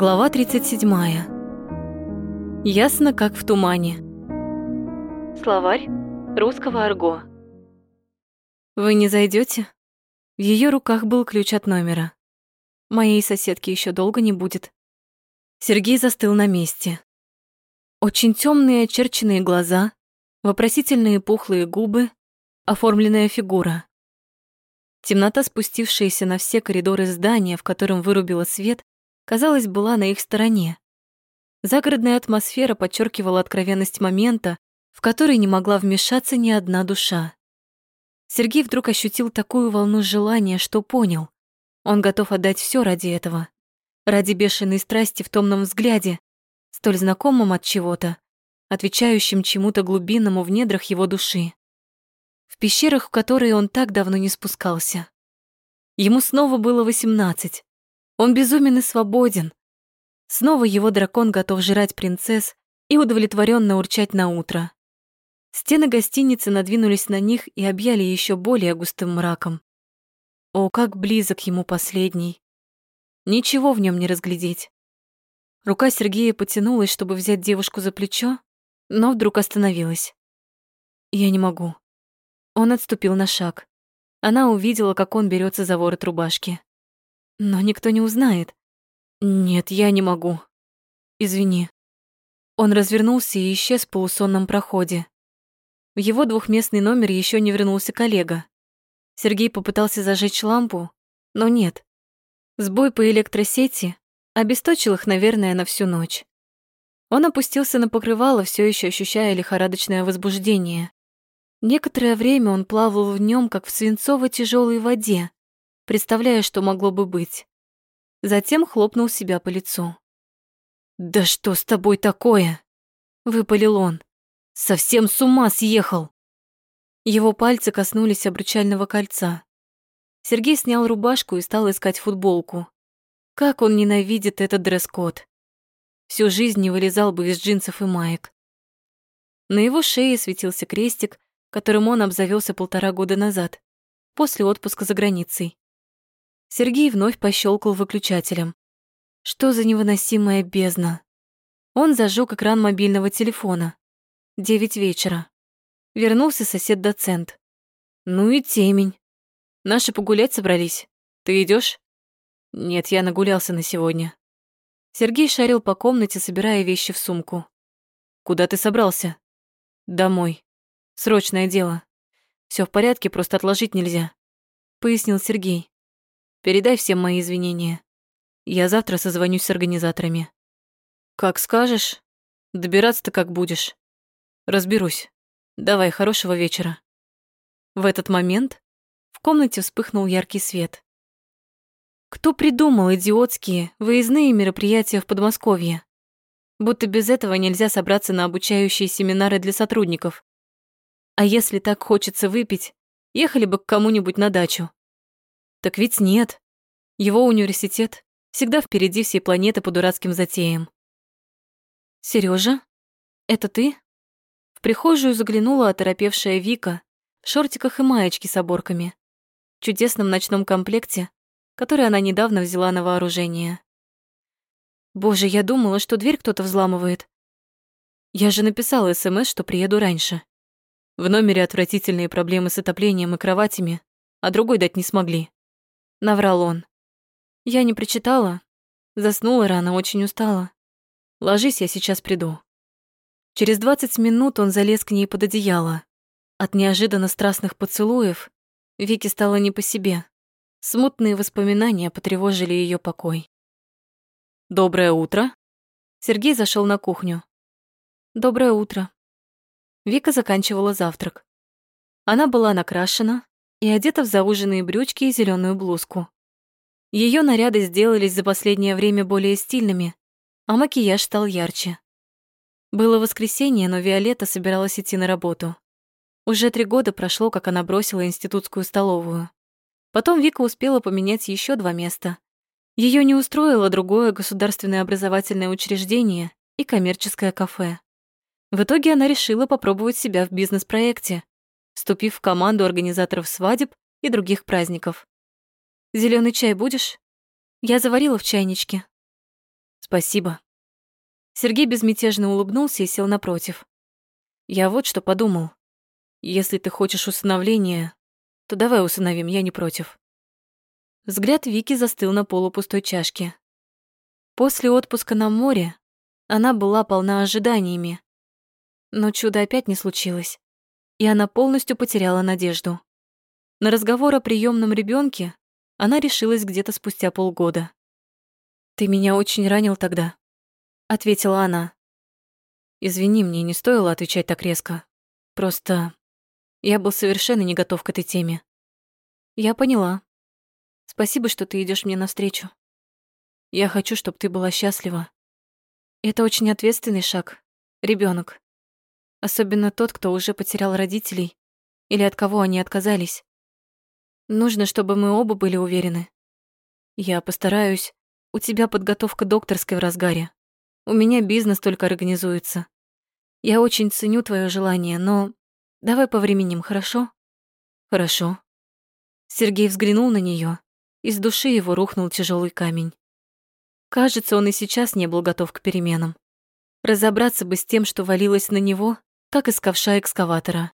Глава 37. Ясно, как в тумане. Словарь русского арго. Вы не зайдете? В ее руках был ключ от номера. Моей соседки еще долго не будет. Сергей застыл на месте. Очень темные очерченные глаза, вопросительные пухлые губы, оформленная фигура. Темнота, спустившаяся на все коридоры здания, в котором вырубила свет, казалось, была на их стороне. Загородная атмосфера подчеркивала откровенность момента, в который не могла вмешаться ни одна душа. Сергей вдруг ощутил такую волну желания, что понял. Он готов отдать все ради этого. Ради бешеной страсти в томном взгляде, столь знакомым от чего-то, отвечающим чему-то глубинному в недрах его души. В пещерах, в которые он так давно не спускался. Ему снова было восемнадцать. Он безумен и свободен. Снова его дракон готов жрать принцесс и удовлетворенно урчать на утро. Стены гостиницы надвинулись на них и объяли еще более густым мраком. О, как близок ему последний. Ничего в нем не разглядеть. Рука Сергея потянулась, чтобы взять девушку за плечо, но вдруг остановилась. Я не могу. Он отступил на шаг. Она увидела, как он берется за ворот рубашки. Но никто не узнает. Нет, я не могу. Извини. Он развернулся и исчез в полусонном проходе. В его двухместный номер еще не вернулся коллега. Сергей попытался зажечь лампу, но нет. Сбой по электросети обесточил их, наверное, на всю ночь. Он опустился на покрывало, все еще ощущая лихорадочное возбуждение. Некоторое время он плавал в нем, как в свинцово-тяжелой воде, представляя, что могло бы быть. Затем хлопнул себя по лицу. «Да что с тобой такое?» — выпалил он. «Совсем с ума съехал!» Его пальцы коснулись обручального кольца. Сергей снял рубашку и стал искать футболку. Как он ненавидит этот дресс-код. Всю жизнь не вылезал бы из джинсов и маек. На его шее светился крестик, которым он обзавелся полтора года назад, после отпуска за границей. Сергей вновь пощелкал выключателем. Что за невыносимая бездна? Он зажег экран мобильного телефона. Девять вечера. Вернулся сосед-доцент. Ну и темень. Наши погулять собрались. Ты идешь? Нет, я нагулялся на сегодня. Сергей шарил по комнате, собирая вещи в сумку. Куда ты собрался? Домой. Срочное дело. Все в порядке, просто отложить нельзя, пояснил Сергей. Передай всем мои извинения. Я завтра созвонюсь с организаторами. Как скажешь. Добираться-то как будешь. Разберусь. Давай, хорошего вечера. В этот момент в комнате вспыхнул яркий свет. Кто придумал идиотские выездные мероприятия в Подмосковье? Будто без этого нельзя собраться на обучающие семинары для сотрудников. А если так хочется выпить, ехали бы к кому-нибудь на дачу. Так ведь нет. Его университет всегда впереди всей планеты по дурацким затеям. Сережа, это ты? В прихожую заглянула оторопевшая Вика в шортиках и маечке с оборками, в чудесном ночном комплекте, который она недавно взяла на вооружение. Боже, я думала, что дверь кто-то взламывает. Я же написала СМС, что приеду раньше. В номере отвратительные проблемы с отоплением и кроватями, а другой дать не смогли. Наврал он. Я не прочитала. Заснула рано, очень устала. Ложись, я сейчас приду. Через двадцать минут он залез к ней под одеяло. От неожиданно страстных поцелуев Вике стало не по себе. Смутные воспоминания потревожили ее покой. «Доброе утро!» Сергей зашел на кухню. «Доброе утро!» Вика заканчивала завтрак. Она была накрашена и одета в зауженные брючки и зеленую блузку. Ее наряды сделались за последнее время более стильными, а макияж стал ярче. Было воскресенье, но Виолетта собиралась идти на работу. Уже три года прошло, как она бросила институтскую столовую. Потом Вика успела поменять еще два места. Ее не устроило другое государственное образовательное учреждение и коммерческое кафе. В итоге она решила попробовать себя в бизнес-проекте, вступив в команду организаторов свадеб и других праздников. Зеленый чай будешь? Я заварила в чайничке. Спасибо. Сергей безмятежно улыбнулся и сел напротив. Я вот что подумал. Если ты хочешь усыновления, то давай усыновим, я не против. Взгляд Вики застыл на полупустой чашке. После отпуска на море она была полна ожиданиями. Но чудо опять не случилось, и она полностью потеряла надежду. На разговор о приемном ребенке она решилась где-то спустя полгода. «Ты меня очень ранил тогда», — ответила она. «Извини, мне не стоило отвечать так резко. Просто я был совершенно не готов к этой теме». «Я поняла. Спасибо, что ты идешь мне навстречу. Я хочу, чтобы ты была счастлива. Это очень ответственный шаг. Ребенок, Особенно тот, кто уже потерял родителей или от кого они отказались. Нужно, чтобы мы оба были уверены. Я постараюсь. У тебя подготовка докторской в разгаре. У меня бизнес только организуется. Я очень ценю твое желание, но давай повременим, хорошо? Хорошо. Сергей взглянул на нее, и с души его рухнул тяжелый камень. Кажется, он и сейчас не был готов к переменам. Разобраться бы с тем, что валилось на него, как из ковша экскаватора.